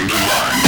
underlined.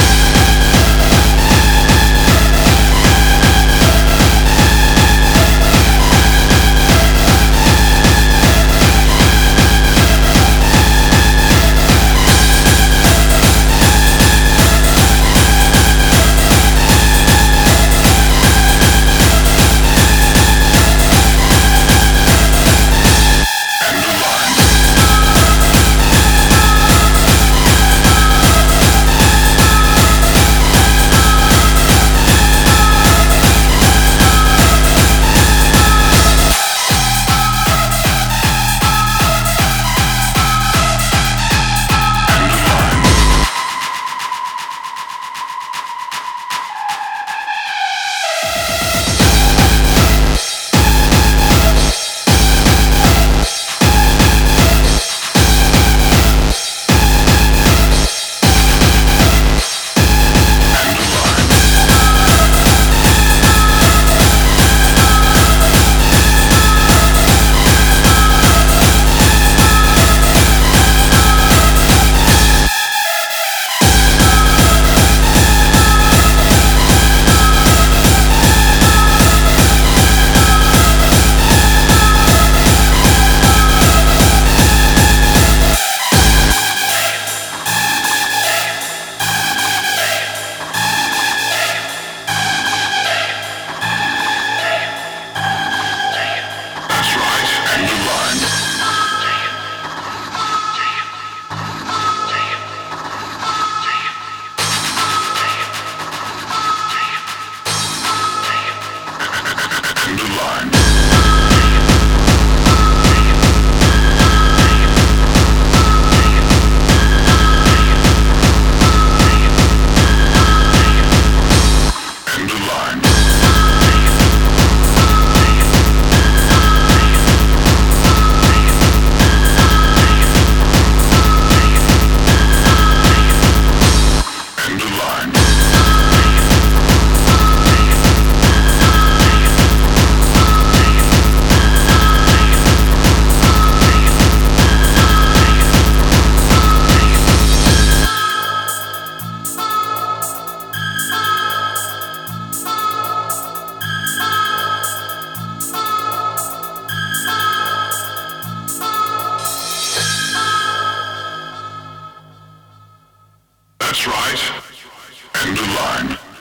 That's right. End of line.